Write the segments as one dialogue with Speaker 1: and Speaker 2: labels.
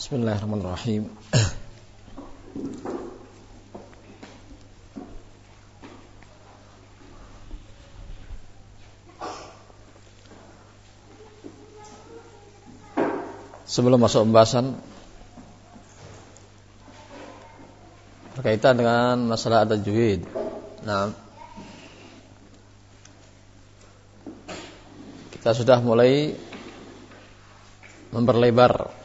Speaker 1: Bismillahirrahmanirrahim. Sebelum masuk pembahasan berkaitan dengan masalah tajwid. Nah, kita sudah mulai memperlebar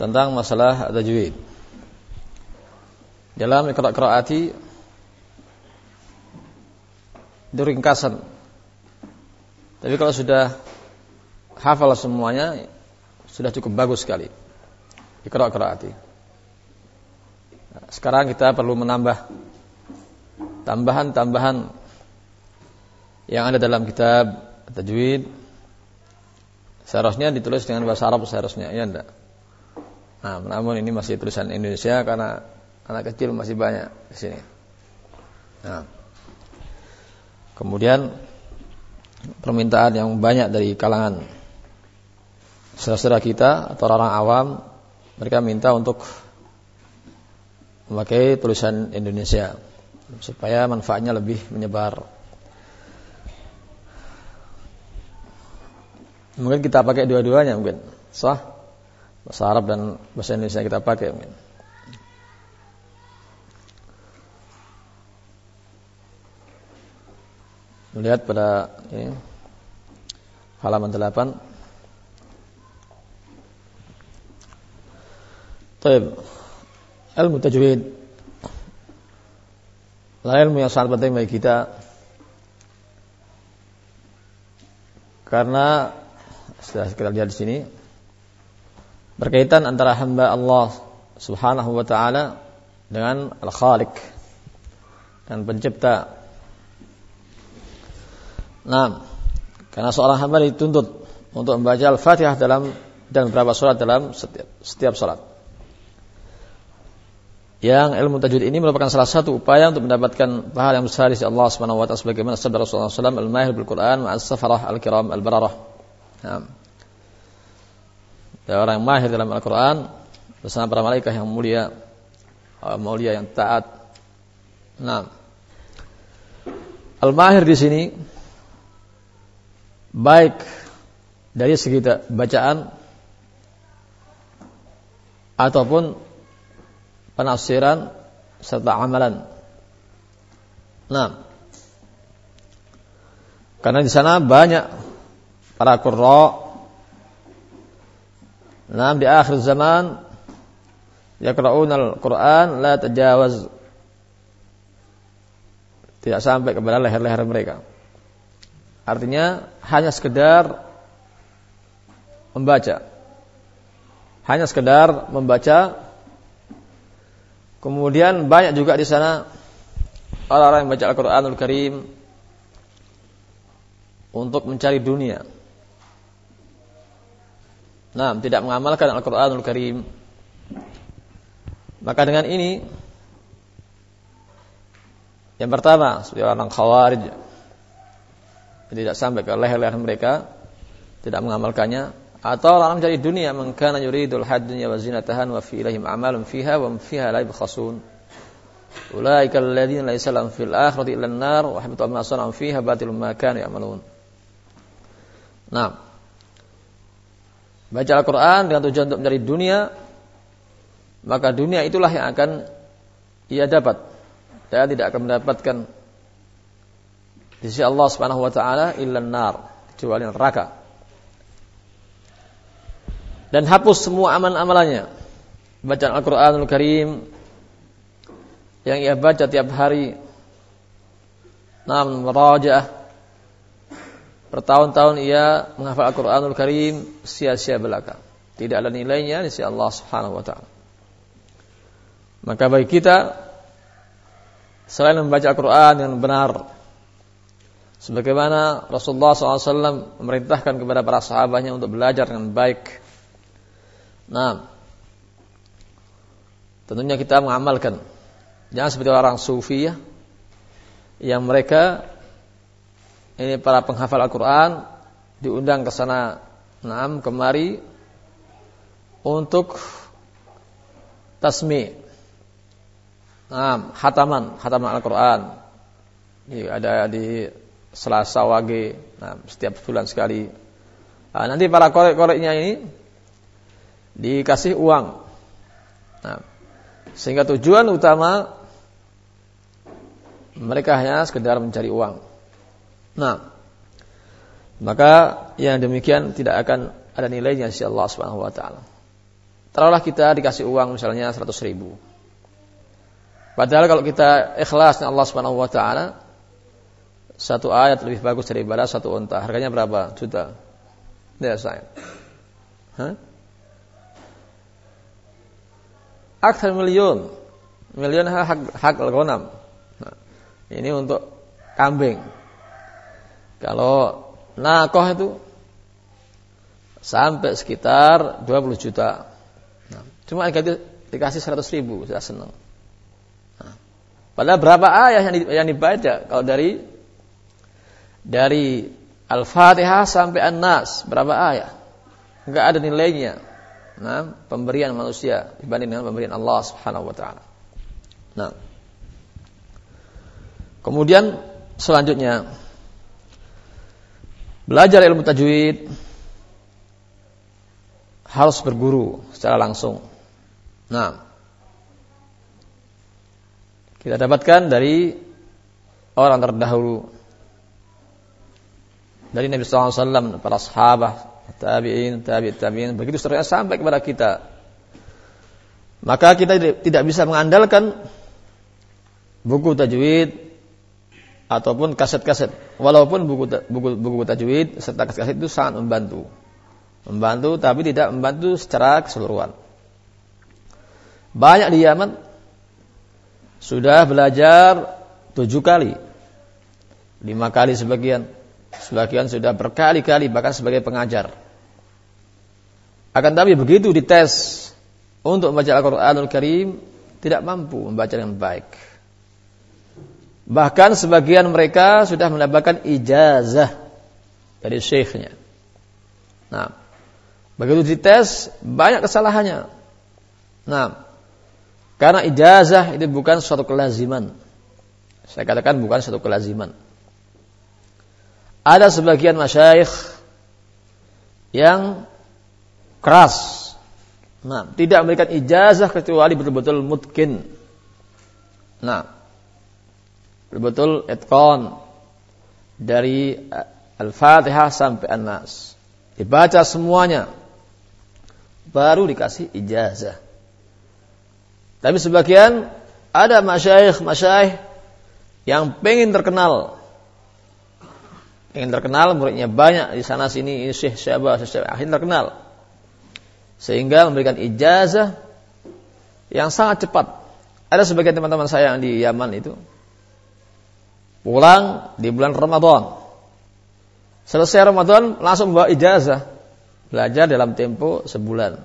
Speaker 1: tentang masalah tajwid. Dalam iqra qiraati itu ringkasan. Tapi kalau sudah hafal semuanya sudah cukup bagus sekali. Iqra qiraati. Sekarang kita perlu menambah tambahan-tambahan yang ada dalam kitab tajwid. Seharusnya ditulis dengan bahasa Arab seharusnya, ya enggak? Nah, namun ini masih tulisan Indonesia karena anak kecil masih banyak di sini. Nah. Kemudian permintaan yang banyak dari kalangan saudara kita atau orang awam mereka minta untuk memakai tulisan Indonesia supaya manfaatnya lebih menyebar. Mungkin kita pakai dua-duanya mungkin. Sah? Bahasa Arab dan bahasa Indonesia kita pakai mungkin. Melihat pada ini, halaman 8 Taib. Ilmu tajwid. Lah ilmu yang sangat penting bagi kita. Karena Sudah kita lihat di sini Berkaitan antara hamba Allah Subhanahu wa ta'ala Dengan Al-Khaliq Dan pencipta Nah Karena seorang hamba dituntut Untuk membaca Al-Fatihah dalam Dan beberapa surat dalam setiap, setiap surat yang ilmu tajwid ini merupakan salah satu upaya untuk mendapatkan pahala yang besar di Allah Subhanahu wa taala sebagaimana sabda Rasulullah SAW al-mahir bil Quran ma'as safarah al-kiram al-bararah. Nah. Ya, orang yang mahir dalam Al-Quran bersama para malaikat yang mulia, mulia yang taat. Nah, al-mahir di sini baik dari segi bacaan ataupun penafsiran serta amalan. Nah, karena di sana banyak para qurra Nah, di akhir zaman yaqra'una al-Qur'an la tajawaz tidak sampai kepada leher-leher mereka. Artinya hanya sekedar membaca. Hanya sekedar membaca Kemudian banyak juga di sana orang-orang yang baca Al-Qur'anul Karim untuk mencari dunia. Nah, tidak mengamalkan Al-Qur'anul Karim. Maka dengan ini yang pertama, seperti orang khawarij tidak sampai ke leher-leher mereka, tidak mengamalkannya, atau orang mencari dunia mengkana yuridul hadunya wa zinatahan wa fi ilahim amalun fiha wa fiha la yabkhasun ulaika alladziina laysa lahum fil akhirati illa an-nar wa habita ma fiha batilun ma kanu ya'malun. Nah Baca Al-Quran dengan tujuan untuk mencari dunia Maka dunia itulah yang akan Ia dapat Dan tidak akan mendapatkan Di sisi Allah subhanahu wa ta'ala Illa nar Kecuali neraka dan hapus semua amal-amalannya. Bacaan Al-Quranul Karim yang ia baca tiap hari. Namun merajaah bertahun-tahun ia menghafal Al-Quranul Karim sia-sia belaka. Tidak ada nilainya di sisi Allah Subhanahu wa taala. Maka bagi kita selain membaca Al-Quran yang benar sebagaimana Rasulullah SAW memerintahkan kepada para sahabatnya untuk belajar dengan baik Nah, tentunya kita mengamalkan. Jangan seperti orang sufi ya, yang mereka ini para penghafal Al-Quran diundang ke sana, enam kemari, untuk tasmi. Nah, hataman, hataman Al-Quran. ada di Selasa Wage, nah, setiap bulan sekali. Nah, nanti para korek-koreknya ini dikasih uang. Nah, sehingga tujuan utama mereka hanya sekedar mencari uang. Nah, maka yang demikian tidak akan ada nilainya sisi Allah Subhanahu wa taala. Taruhlah kita dikasih uang misalnya 100 ribu. Padahal kalau kita ikhlas dengan Allah Subhanahu wa taala, satu ayat lebih bagus daripada satu unta. Harganya berapa? Juta. Tidak sayang. Hah? Akhir miliun. Miliun hak hak al-ghanam. Nah, ini untuk kambing. Kalau nakoh itu sampai sekitar 20 juta. Nah, cuma dikasih 100 ribu, sudah senang. Nah, padahal berapa ayat yang, dibaca kalau dari dari Al-Fatihah sampai An-Nas berapa ayat? Enggak ada nilainya. Nah, pemberian manusia dibanding dengan pemberian Allah Subhanahu wa taala. Nah. Kemudian selanjutnya belajar ilmu tajwid harus berguru secara langsung. Nah, kita dapatkan dari orang terdahulu dari Nabi SAW, para sahabat, tabi'in, tabi'in, tabi'in, begitu seterusnya sampai kepada kita. Maka kita tidak bisa mengandalkan buku tajwid ataupun kaset-kaset. Walaupun buku, buku, buku tajwid serta kaset-kaset itu sangat membantu membantu tapi tidak membantu secara keseluruhan. Banyak di Yaman sudah belajar tujuh kali, lima kali sebagian, sebagian sudah berkali-kali bahkan sebagai pengajar. Akan tapi begitu dites untuk membaca Al-Quranul Karim tidak mampu membaca dengan baik. Bahkan sebagian mereka sudah mendapatkan ijazah dari syekhnya. Nah, Begitu dites, banyak kesalahannya. Nah, karena ijazah itu bukan suatu kelaziman. Saya katakan bukan suatu kelaziman. Ada sebagian masyayikh yang keras. Nah, tidak memberikan ijazah kecuali betul-betul mutkin. Nah, betul-betul dari Al-Fatihah sampai An-Nas. Dibaca semuanya baru dikasih ijazah. Tapi sebagian ada masyayikh masyayikh yang pengen terkenal. Pengen terkenal, muridnya banyak di sana sini, ini syekh siapa, syekh akhirnya terkenal. Sehingga memberikan ijazah yang sangat cepat. Ada sebagian teman-teman saya yang di Yaman itu pulang di bulan Ramadan. Selesai Ramadan langsung bawa ijazah belajar dalam tempo sebulan.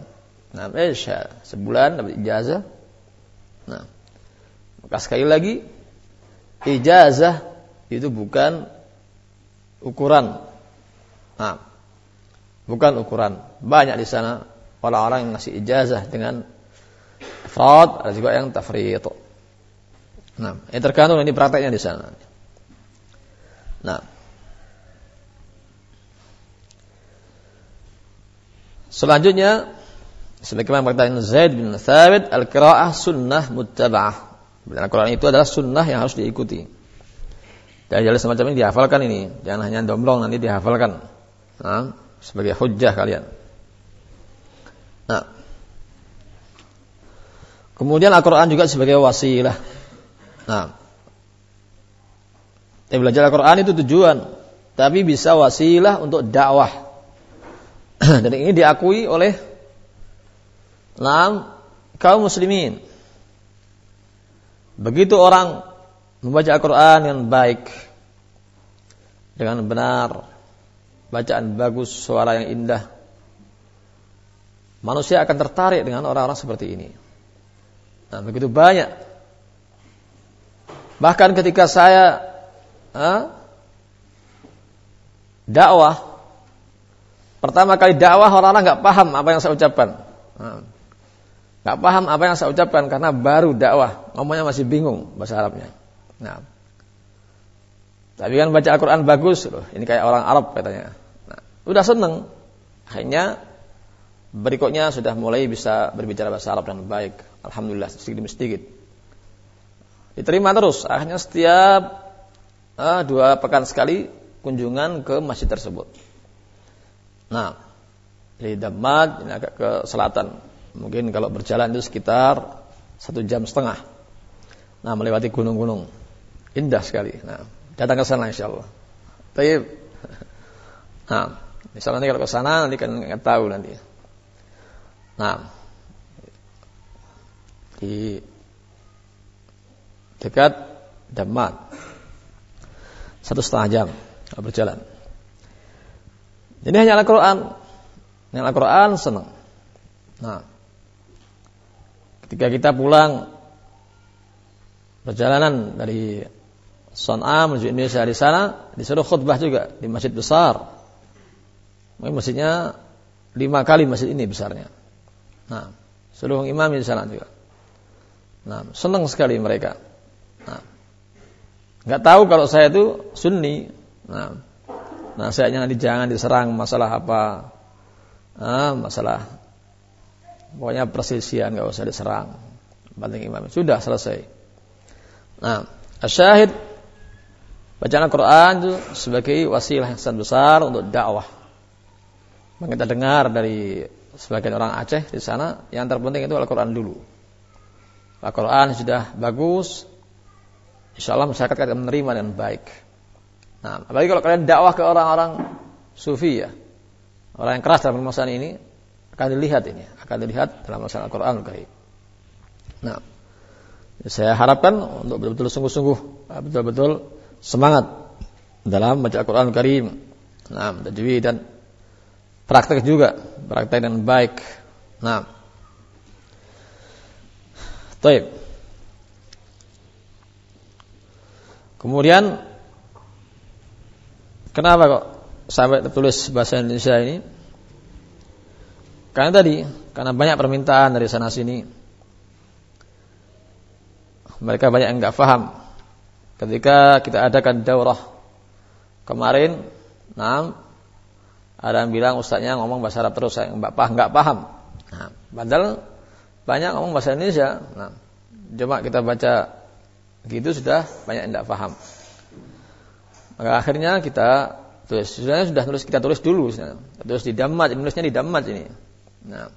Speaker 1: Nah, Isya sebulan dapat ijazah. Nah, maka sekali lagi ijazah itu bukan ukuran. Nah, bukan ukuran. Banyak di sana orang-orang yang ngasih ijazah dengan fraud, ada juga yang tafriq. Nah, ini tergantung ini prakteknya di sana. Nah, Selanjutnya sebagaimana perkataan Zaid bin Thabit al-qiraah sunnah muttaba'ah. Dan Al-Quran itu adalah sunnah yang harus diikuti. Dan jalan semacam ini dihafalkan ini, jangan hanya domblong nanti dihafalkan. Nah, sebagai hujjah kalian. Nah, kemudian Al-Quran juga sebagai wasilah. Nah, yang belajar Al-Quran itu tujuan, tapi bisa wasilah untuk dakwah Dan ini diakui oleh enam kaum muslimin. Begitu orang membaca Al-Quran dengan baik, dengan benar, bacaan bagus, suara yang indah, manusia akan tertarik dengan orang-orang seperti ini. Nah, begitu banyak. Bahkan ketika saya ha, dakwah Pertama kali dakwah orang-orang nggak paham apa yang saya ucapkan. Nah, Gak paham apa yang saya ucapkan karena baru dakwah, ngomongnya masih bingung bahasa Arabnya. Nah, tapi kan baca Al-Quran bagus loh, ini kayak orang Arab katanya. Nah, udah seneng, akhirnya berikutnya sudah mulai bisa berbicara bahasa Arab dengan baik. Alhamdulillah sedikit demi sedikit. Diterima terus, akhirnya setiap uh, dua pekan sekali kunjungan ke masjid tersebut. Nah, dari Damat ini agak ke selatan Mungkin kalau berjalan itu sekitar satu jam setengah. Nah, melewati gunung-gunung. Indah sekali. Nah, datang ke sana insya Allah. Tapi, nah, misalnya nanti kalau ke sana nanti kan nggak tahu nanti. Nah, di dekat Damat satu setengah jam berjalan. Jadi hanya Al-Quran. Yang Al-Quran senang. Nah, Ketika kita pulang perjalanan dari Son'a menuju Indonesia di sana disuruh khutbah juga di masjid besar. Mungkin masjidnya lima kali masjid ini besarnya. Nah, suruh imam di sana juga. Nah, senang sekali mereka. Nah, nggak tahu kalau saya itu Sunni. Nah, nasihatnya nanti jangan diserang masalah apa, ah, masalah Pokoknya perselisihan nggak usah diserang. Penting imam. Sudah selesai. Nah, asyahid bacaan Al-Quran itu sebagai wasilah yang sangat besar untuk dakwah. Kita dengar dari sebagian orang Aceh di sana, yang terpenting itu Al-Quran dulu. Al-Quran sudah bagus, insya Allah masyarakat akan menerima dengan baik. Nah, apalagi kalau kalian dakwah ke orang-orang sufi ya, orang yang keras dalam permasalahan ini, akan dilihat ini, akan dilihat dalam masalah Al-Quran Karim. Nah, saya harapkan untuk betul-betul sungguh-sungguh, betul-betul semangat dalam baca Al-Quran Karim. Nah, tajwid dan praktek juga, praktek dengan baik. Nah, Taib. Kemudian kenapa kok sampai tertulis bahasa Indonesia ini? Karena tadi, karena banyak permintaan dari sana sini. Mereka banyak yang nggak paham. Ketika kita adakan daurah kemarin, nah, ada yang bilang ustaznya ngomong bahasa Arab terus, saya nggak paham, nggak paham. Nah, padahal banyak ngomong bahasa Indonesia. Nah, cuma kita baca gitu sudah banyak yang tidak paham. Maka akhirnya kita tulis, sebenarnya sudah tulis kita tulis dulu, terus di damat, nulisnya di damat ini. Nah,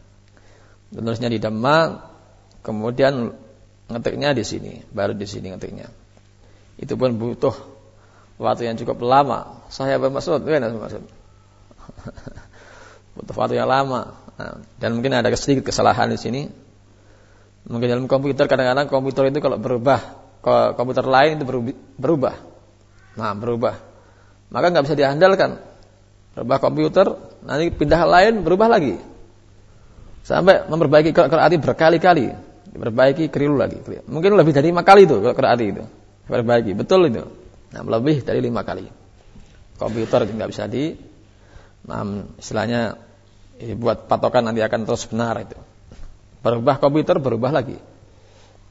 Speaker 1: penulisnya di Dhamma, kemudian ngetiknya di sini, baru di sini ngetiknya. Itu pun butuh waktu yang cukup lama. Saya bermaksud, kan maksud. butuh waktu yang lama. Nah, dan mungkin ada sedikit kesalahan di sini. Mungkin dalam komputer kadang-kadang komputer itu kalau berubah, komputer lain itu berubah. Nah, berubah. Maka nggak bisa diandalkan. Berubah komputer, nanti pindah lain berubah lagi. Sampai memperbaiki Qiraat berkali-kali. Diperbaiki keliru lagi. Mungkin lebih dari lima kali itu Qiraat itu. Diperbaiki. Betul itu. Nah, lebih dari lima kali. Komputer nggak bisa di nah, istilahnya eh, buat patokan nanti akan terus benar itu. Berubah komputer berubah lagi.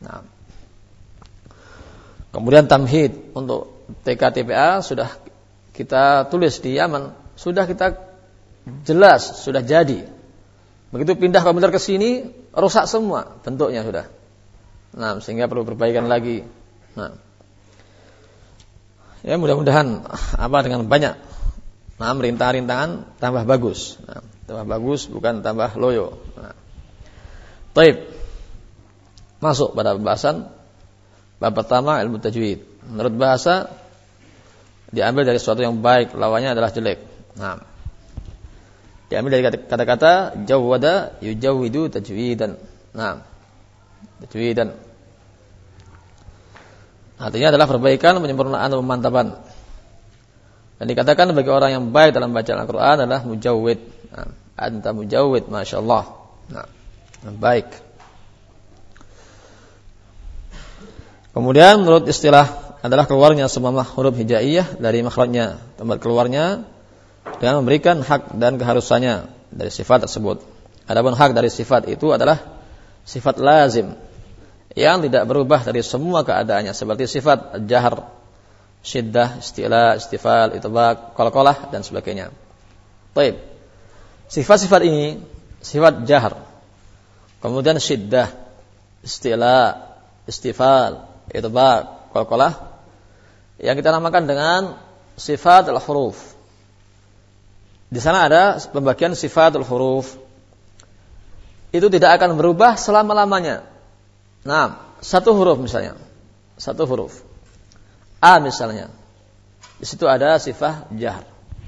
Speaker 1: Nah, kemudian tamhid untuk TKTPA sudah kita tulis di Yaman, sudah kita jelas, sudah jadi. Begitu pindah komputer ke sini, rusak semua bentuknya sudah. Nah, sehingga perlu perbaikan lagi. Nah, ya mudah-mudahan apa dengan banyak nah rintangan-rintangan tambah bagus. Nah, tambah bagus bukan tambah loyo. Nah. Taib. Masuk pada pembahasan bab pertama ilmu tajwid. Menurut bahasa diambil dari sesuatu yang baik, lawannya adalah jelek. Nah, Diambil dari kata-kata jawwada yujawwidu tajwidan. Nah, tajwidan. Artinya adalah perbaikan, penyempurnaan atau pemantapan. Dan dikatakan bagi orang yang baik dalam bacaan Al-Quran adalah mujawwid. Nah, anta mujawwid, Masya Allah. Nah, baik. Kemudian menurut istilah adalah keluarnya semua huruf hijaiyah dari makhrajnya. Tempat keluarnya dengan memberikan hak dan keharusannya dari sifat tersebut. Adapun hak dari sifat itu adalah sifat lazim yang tidak berubah dari semua keadaannya seperti sifat jahar, syiddah, istila, istifal, itibak, kol-kolah dan sebagainya. Baik. Sifat-sifat ini sifat jahar. Kemudian syiddah, istila, istifal, itibak, kol-kolah yang kita namakan dengan sifat al-huruf. Di sana ada pembagian sifat al-huruf. Itu tidak akan berubah selama-lamanya. Nah, satu huruf misalnya. Satu huruf. A misalnya. Di situ ada sifat jahar.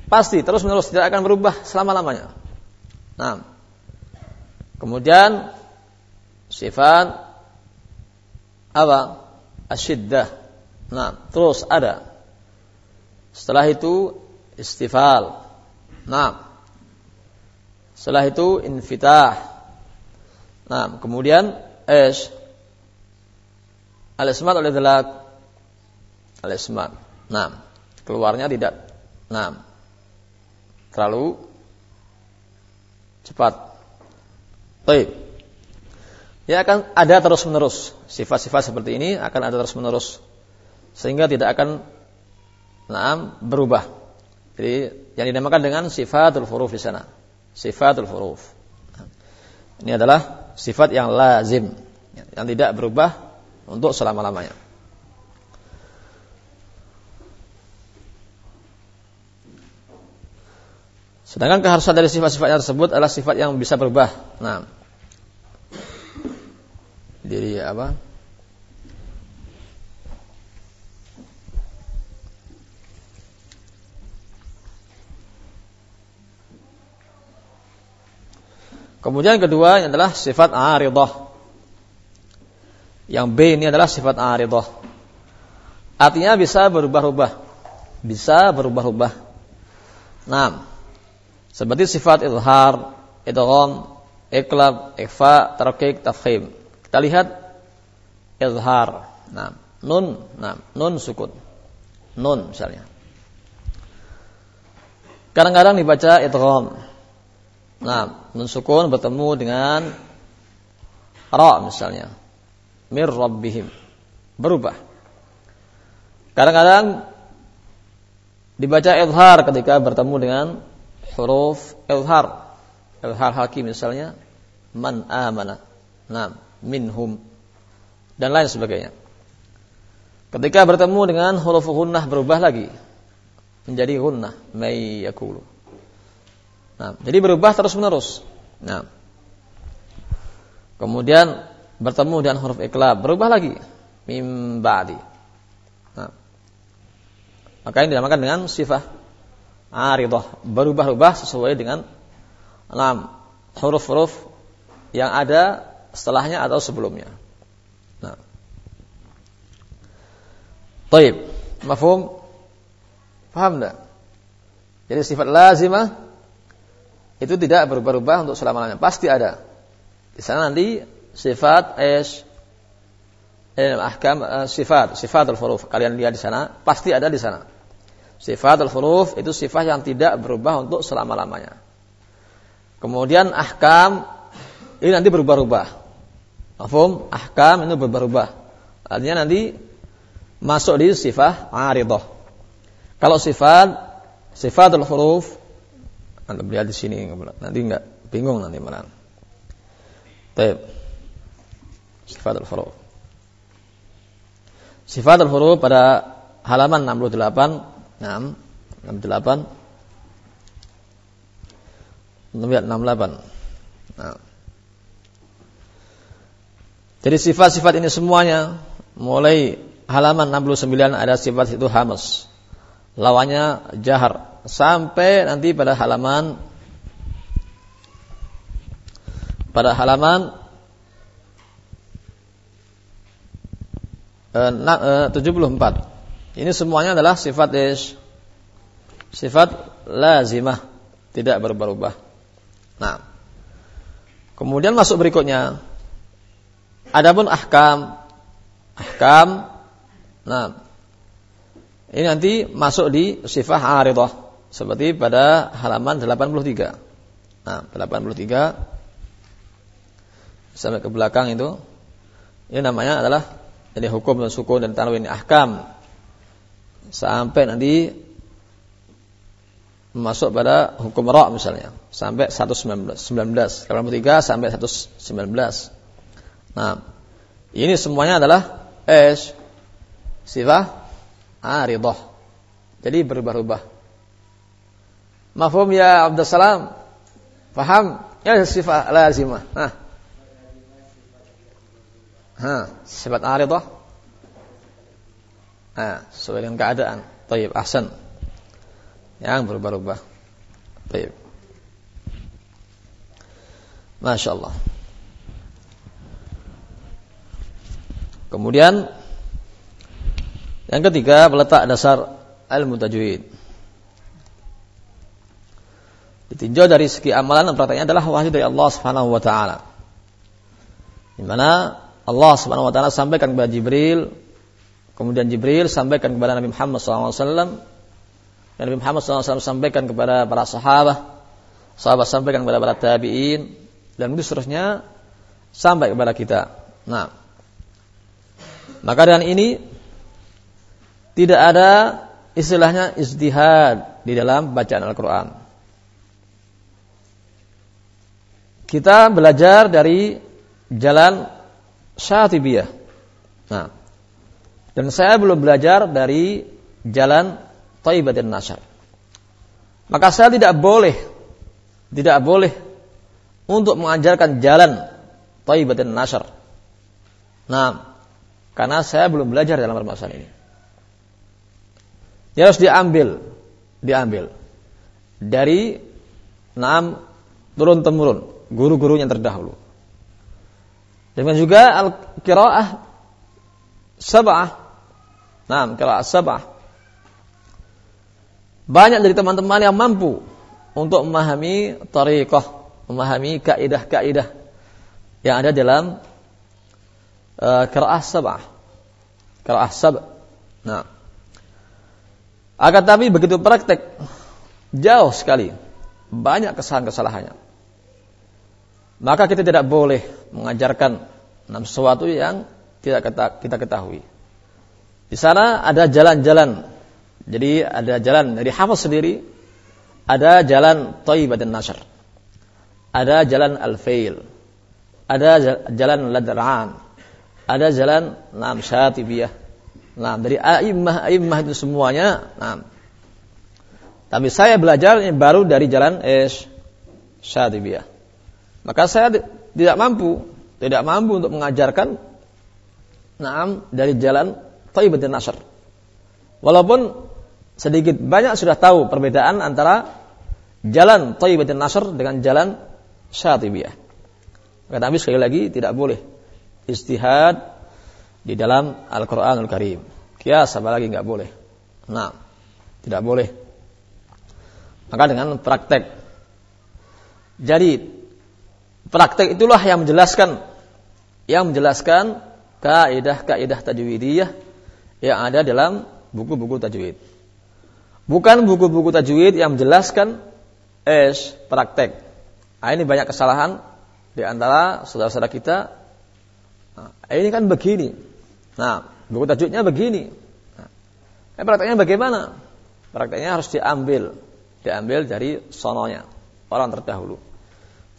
Speaker 1: Pasti terus menerus tidak akan berubah selama-lamanya. Nah. Kemudian sifat apa? Asyiddah. Nah, terus ada. Setelah itu istifal. Nah. Setelah itu infitah. Nah, kemudian es al-ismat oleh dalak al-ismat. Nah, keluarnya tidak nah terlalu cepat. Baik. Ya akan ada terus menerus sifat-sifat seperti ini akan ada terus menerus sehingga tidak akan naam berubah. Jadi yang dinamakan dengan sifatul huruf di sana. Sifatul huruf. Ini adalah sifat yang lazim yang tidak berubah untuk selama-lamanya. Sedangkan keharusan dari sifat-sifatnya tersebut adalah sifat yang bisa berubah. Nah, jadi apa? Kemudian kedua adalah sifat aridah. Yang B ini adalah sifat aridah. Artinya bisa berubah-ubah. Bisa berubah-ubah. Nah, seperti sifat izhar, idgham, iklab, ikhfa, tarkik, tafkhim. Kita lihat izhar. Nah, nun, nah, nun sukun. Nun misalnya. Kadang-kadang dibaca idgham. Nah, mensukun bertemu dengan ra misalnya. Mir rabbihim. Berubah. Kadang-kadang dibaca izhar ketika bertemu dengan huruf izhar. Izhar hakim misalnya man amana. Nah, minhum dan lain sebagainya. Ketika bertemu dengan huruf gunnah berubah lagi menjadi gunnah may yakulu. Nah, jadi berubah terus menerus. Nah, kemudian bertemu dengan huruf iklab berubah lagi mim ba'di. Nah, maka ini dinamakan dengan sifat aridah berubah-ubah sesuai dengan enam huruf-huruf yang ada setelahnya atau sebelumnya. Nah. Taib. Mafhum? Paham enggak? Jadi sifat lazimah itu tidak berubah-ubah untuk selama-lamanya. Pasti ada. Di sana nanti sifat es eh, ahkam eh, sifat sifat al-huruf kalian lihat di sana pasti ada di sana. Sifat al-huruf itu sifat yang tidak berubah untuk selama-lamanya. Kemudian ahkam ini nanti berubah-ubah. Mahfum? Ahkam itu berubah-ubah. Artinya nanti masuk di sifat aridah. Kalau sifat sifat al-huruf anda lihat di sini nanti enggak bingung nanti malah. Baik. Sifat al-huruf. Sifat al-huruf pada halaman 68, 6, 68 Lihat 68. Nah. Jadi sifat-sifat ini semuanya mulai halaman 69 ada sifat itu hamas. Lawannya jahar sampai nanti pada halaman pada halaman eh, 74. Eh, Ini semuanya adalah sifat ish, sifat lazimah, tidak berubah-ubah. Nah, kemudian masuk berikutnya. Adapun ahkam, ahkam, nah, ini nanti masuk di sifat aridah seperti pada halaman 83. Nah, 83 sampai ke belakang itu ini namanya adalah jadi hukum dan suku dan tanwin ahkam sampai nanti masuk pada hukum ra misalnya sampai 119 19 kalau 3 sampai 119 nah ini semuanya adalah es sifat aridah. Jadi berubah-ubah. Mafhum ya Abdul Salam paham ya sifat lazimah. Nah. Ha sifat aridah. Nah sesuai dengan keadaan. Taib ahsan. Yang berubah-ubah. Baik. Masya Allah. Kemudian yang ketiga meletak dasar ilmu tajwid. Ditinjau dari segi amalan dan prakteknya adalah wahyu dari Allah Subhanahu wa taala. Di mana Allah Subhanahu wa taala sampaikan kepada Jibril, kemudian Jibril sampaikan kepada Nabi Muhammad SAW Nabi Muhammad SAW sampaikan kepada para sahabat, sahabat sampaikan kepada para tabi'in, dan itu seterusnya sampai kepada kita. Nah, maka dengan ini tidak ada istilahnya istihad di dalam bacaan Al-Quran. Kita belajar dari jalan Syatibiyah. Nah, dan saya belum belajar dari jalan Taibah dan Nasar. Maka saya tidak boleh, tidak boleh untuk mengajarkan jalan Taibah dan Nasar. Nah, karena saya belum belajar dalam permasalahan ini. Ya harus diambil, diambil dari enam turun temurun guru-guru yang terdahulu. Dan juga al-qiraah sab'ah. Nah, qiraah sab'ah banyak dari teman-teman yang mampu untuk memahami tariqah, memahami kaidah-kaidah yang ada dalam qiraah sab'ah. Qiraah sab'. Nah. Akan tapi begitu praktek jauh sekali banyak kesalahan-kesalahannya. Maka kita tidak boleh mengajarkan sesuatu yang tidak kita ketahui. Di sana ada jalan-jalan jadi ada jalan dari Hafiz sendiri, ada jalan Thaibah dan Nasr. Ada jalan Al-Fail. Ada jalan Ladran. Ada jalan Nam Syatibiyah. Nah, dari a'immah a'immah itu semuanya, nah. Tapi saya belajar baru dari jalan Ish Syatibiyah. Maka saya tidak mampu, tidak mampu untuk mengajarkan Naam dari jalan Thaibah dan Nasr. Walaupun sedikit banyak sudah tahu perbedaan antara jalan Thayyibatin Nasr dengan jalan Syatibiyah. Nabi sekali lagi tidak boleh istihad di dalam Al-Quranul Karim. Kias apa lagi nggak boleh. Nah, tidak boleh. Maka dengan praktek. Jadi praktek itulah yang menjelaskan yang menjelaskan kaidah-kaidah tajwidiyah yang ada dalam buku-buku tajwid. Bukan buku-buku tajwid yang menjelaskan es praktek. Nah, ini banyak kesalahan di antara saudara-saudara kita. Nah, ini kan begini. Nah, buku tajwidnya begini. Nah, eh, prakteknya bagaimana? Prakteknya harus diambil, diambil dari sononya orang terdahulu.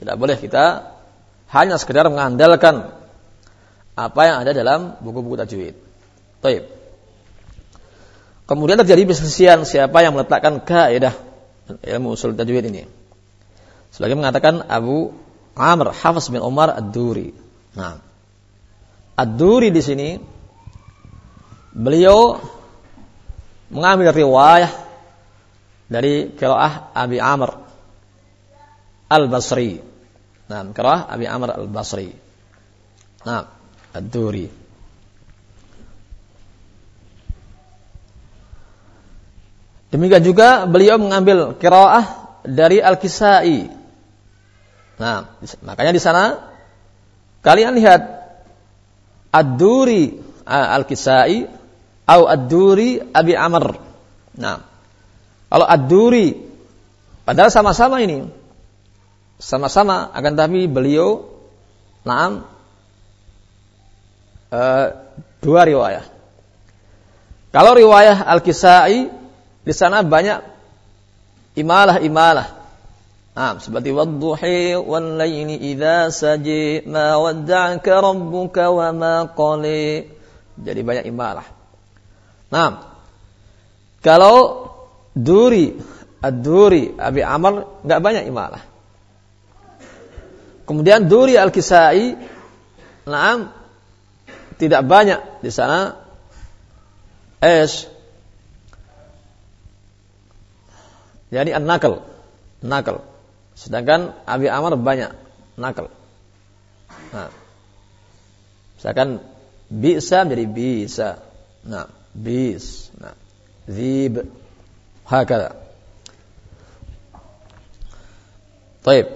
Speaker 1: Tidak boleh kita hanya sekedar mengandalkan apa yang ada dalam buku-buku tajwid. Baik. Kemudian terjadi perselisihan siapa yang meletakkan kaidah ilmu usul tajwid ini. Sebagai mengatakan Abu Amr Hafiz bin Umar Ad-Duri. Nah, Ad-Duri di sini beliau mengambil riwayah dari qiraah Abi Amr Al-Basri. Nah, qiraah Abi Amr Al-Basri. Nah, Ad-Duri. Demikian juga beliau mengambil kiraah dari Al-Kisai. Nah, makanya di sana kalian lihat Ad-Duri Al-Kisai atau Ad-Duri Abi Amr. Nah, kalau Ad-Duri padahal sama-sama ini sama-sama akan tapi beliau Naam uh, dua riwayah. Kalau riwayah Al-Kisai di sana banyak imalah-imalah. Nah, seperti wadduhi wal laili idza saji ma wadda'aka rabbuka wa ma qali. Jadi banyak imalah. Nah, kalau duri, ad-duri Abi Amr enggak banyak imalah. Kemudian duri al-Kisai, nah, tidak banyak di sana es jadi an-nakal nakal sedangkan Abi Amr banyak nakal nah misalkan bisa menjadi bisa nah bis nah zib hakada Taib.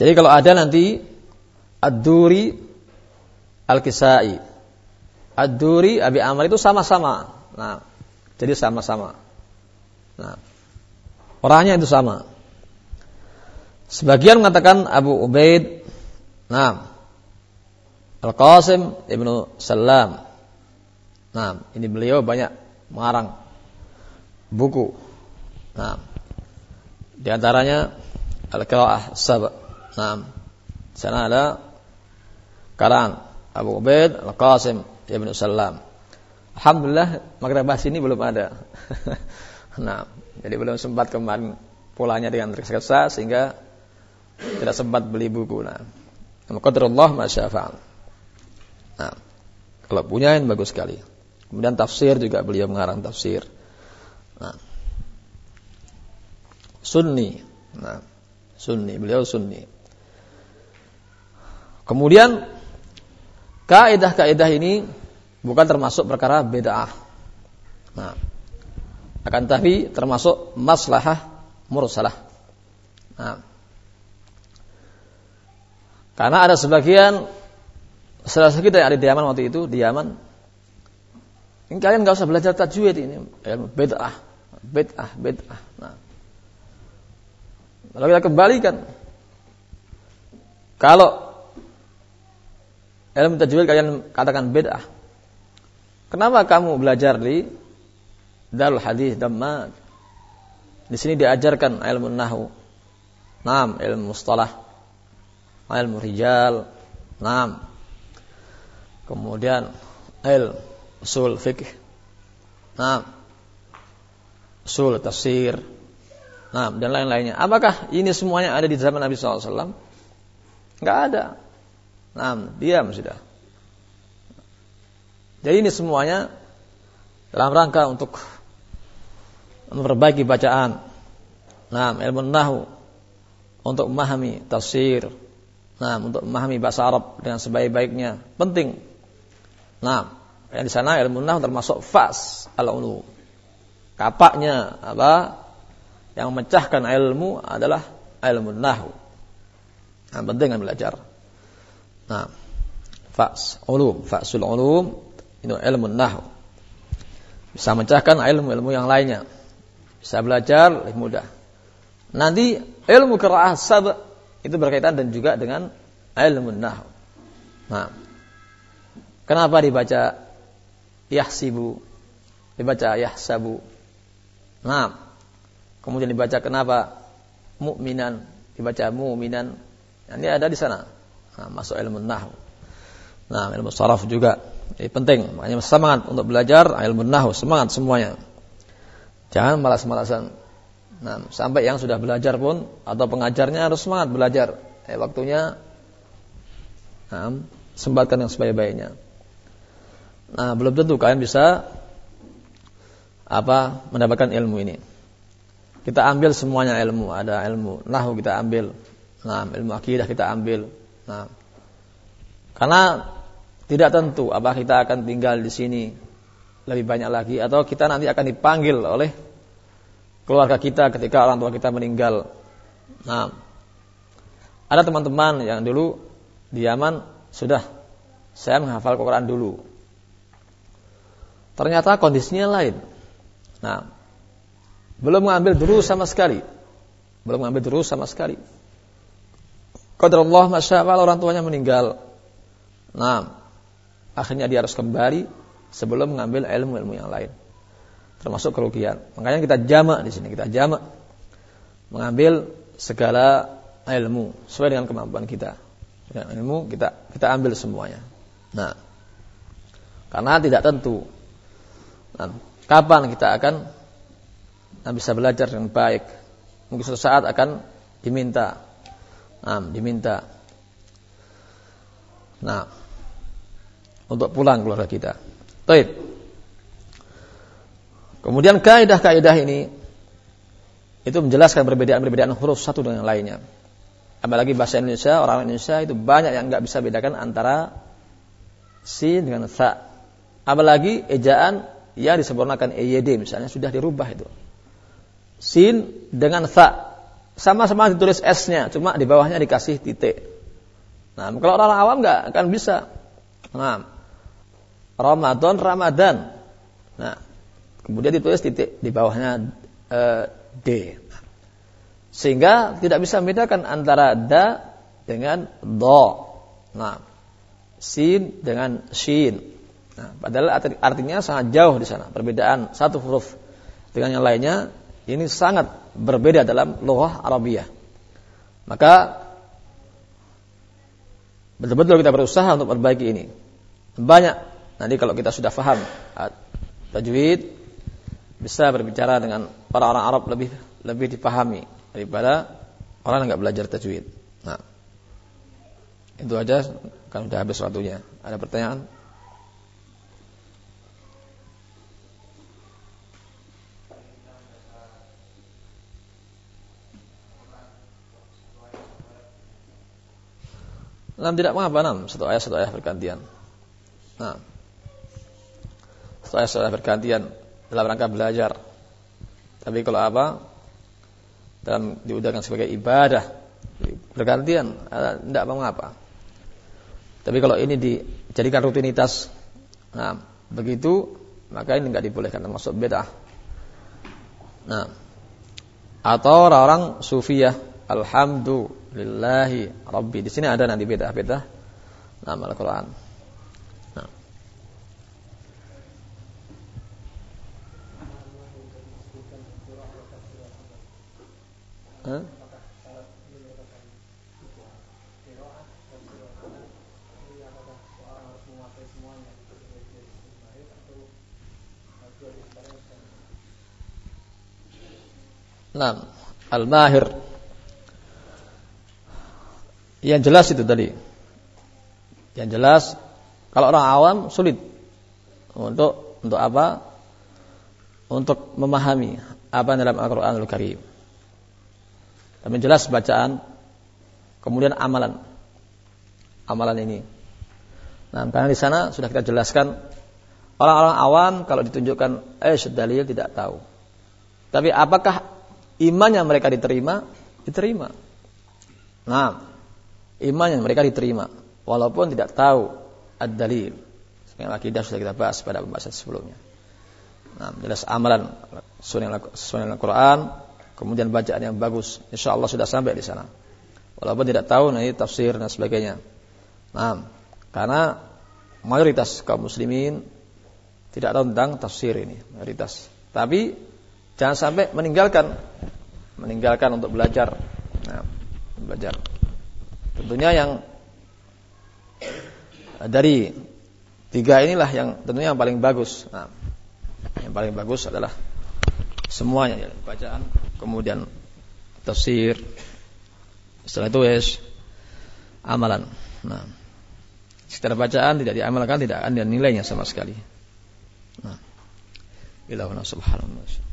Speaker 1: Jadi kalau ada nanti ad-duri al-kisai Ad-Duri, Abi Amr itu sama-sama. Nah, jadi sama-sama. Nah, orangnya itu sama. Sebagian mengatakan Abu Ubaid, nah, Al-Qasim Ibnu Salam. Nah, ini beliau banyak mengarang buku. Nah, di antaranya Al-Qiraah Sab. Nah, sana ada karangan Abu Ubaid Al-Qasim Ibnu Salam. Alhamdulillah makna bahas ini belum ada. nah, jadi belum sempat kemarin polanya dengan tergesa sehingga tidak sempat beli buku. Nah, qadarullah masyafa'al. Nah, kalau punya yang bagus sekali. Kemudian tafsir juga beliau mengarang tafsir. Nah, Sunni. Nah, Sunni, beliau Sunni. Kemudian kaidah-kaidah ini bukan termasuk perkara bid'ah. Nah, akan tapi termasuk maslahah mursalah. Nah, karena ada sebagian salah kita yang ada di Yaman waktu itu di Yaman, ini kalian nggak usah belajar tajwid ini ilmu bid'ah, bid'ah, bid'ah. Nah, kalau kita kembalikan, kalau ilmu tajwid kalian katakan bid'ah, Kenapa kamu belajar di Darul Hadis Dammad? Di sini diajarkan ilmu nahu. Naam, ilmu mustalah. Ilmu rijal. Naam. Kemudian ilmu usul fikih. Naam. Usul tafsir. Dan lain-lainnya. Apakah ini semuanya ada di zaman Nabi SAW? Enggak ada. Naam, diam sudah. Jadi ini semuanya dalam rangka untuk memperbaiki bacaan. Nah, ilmu nahu untuk memahami tafsir. Nah, untuk memahami bahasa Arab dengan sebaik-baiknya penting. Nah, yang di sana ilmu nahu termasuk fas al-ulu. Kapaknya apa? Yang memecahkan ilmu adalah ilmu nahu. Nah, penting kan belajar. Nah, fas ulum, fasul ulum itu ilmu nahu. Bisa mencahkan ilmu-ilmu yang lainnya. Bisa belajar lebih mudah. Nanti ilmu qiraah itu berkaitan dan juga dengan ilmu nahu. Nah, kenapa dibaca yahsibu? Dibaca yahsabu. Nah, kemudian dibaca kenapa mukminan? Dibaca mu'minan. Ini ada di sana. Nah, masuk ilmu nahu. Nah, ilmu saraf juga. Penting, makanya semangat untuk belajar ilmu nahu, semangat semuanya. Jangan malas-malasan. Nah, sampai yang sudah belajar pun atau pengajarnya harus semangat belajar. Eh, waktunya nah, sempatkan yang sebaik-baiknya. Nah, belum tentu kalian bisa apa mendapatkan ilmu ini. Kita ambil semuanya ilmu, ada ilmu nahu kita ambil, nah, ilmu akidah kita ambil. Nah, karena tidak tentu apa kita akan tinggal di sini lebih banyak lagi atau kita nanti akan dipanggil oleh keluarga kita ketika orang tua kita meninggal. Nah, ada teman-teman yang dulu di Yaman sudah saya menghafal Quran dulu. Ternyata kondisinya lain. Nah, belum mengambil dulu sama sekali. Belum mengambil dulu sama sekali. Allah masya Allah orang tuanya meninggal. Nah, akhirnya dia harus kembali sebelum mengambil ilmu-ilmu yang lain. Termasuk kerugian. Makanya kita jamak di sini, kita jamak mengambil segala ilmu sesuai dengan kemampuan kita. Dengan ilmu kita kita ambil semuanya. Nah, karena tidak tentu nah, kapan kita akan nah, bisa belajar dengan baik. Mungkin suatu saat akan diminta Nah, diminta. Nah, untuk pulang keluarga kita. Baik. Kemudian kaidah-kaidah ini itu menjelaskan perbedaan-perbedaan huruf satu dengan lainnya. Apalagi bahasa Indonesia, orang Indonesia itu banyak yang nggak bisa bedakan antara sin dengan sa. Apalagi ejaan yang disempurnakan EYD misalnya sudah dirubah itu. Sin dengan sa sama-sama ditulis S-nya, cuma di bawahnya dikasih titik. Nah, kalau orang awam nggak akan bisa. Nah, Ramadan, Ramadan. Nah, kemudian ditulis titik di bawahnya eh, D. Sehingga tidak bisa membedakan antara da dengan do. Nah, sin dengan shin. Nah, padahal artinya sangat jauh di sana. Perbedaan satu huruf dengan yang lainnya ini sangat berbeda dalam lughah Arabiyah. Maka betul-betul kita berusaha untuk perbaiki ini. Banyak nanti kalau kita sudah faham tajwid bisa berbicara dengan orang-orang Arab lebih lebih dipahami daripada orang yang nggak belajar tajwid. Nah, itu aja kan sudah habis waktunya. Ada pertanyaan? Nah, tidak mengapa enam satu ayat satu ayat bergantian. Nah, satu ayat satu ayat bergantian dalam rangka belajar. Tapi kalau apa dalam diudahkan sebagai ibadah bergantian, tidak mengapa. Tapi kalau ini dijadikan rutinitas, nah begitu maka ini nggak dibolehkan termasuk beda. Nah, atau orang-orang sufiyah Alhamdulillahi Rabbi. Di sini ada nanti beda-beda nama Al-Quran. Nah. Huh? Nah, al-mahir yang jelas itu tadi. Yang jelas kalau orang awam sulit untuk untuk apa? Untuk memahami apa dalam Al-Qur'anul Karim. Tapi jelas bacaan kemudian amalan. Amalan ini. Nah, karena di sana sudah kita jelaskan orang-orang awam kalau ditunjukkan eh dalil tidak tahu. Tapi apakah iman yang mereka diterima? Diterima. Nah, iman yang mereka diterima walaupun tidak tahu ad-dalil. Sebenarnya akidah sudah kita bahas pada pembahasan sebelumnya. Nah, jelas amalan dengan Al-Quran, kemudian bacaan yang bagus. Insya Allah sudah sampai di sana. Walaupun tidak tahu nanti tafsir dan sebagainya. Nah, karena mayoritas kaum muslimin tidak tahu tentang tafsir ini, mayoritas. Tapi jangan sampai meninggalkan meninggalkan untuk belajar. Nah, belajar. Tentunya yang dari tiga inilah yang tentunya yang paling bagus. Nah, yang paling bagus adalah semuanya ya, bacaan, kemudian tafsir, setelah itu es amalan. Nah, secara bacaan tidak diamalkan tidak ada nilainya sama sekali. Nah, subhanahu wa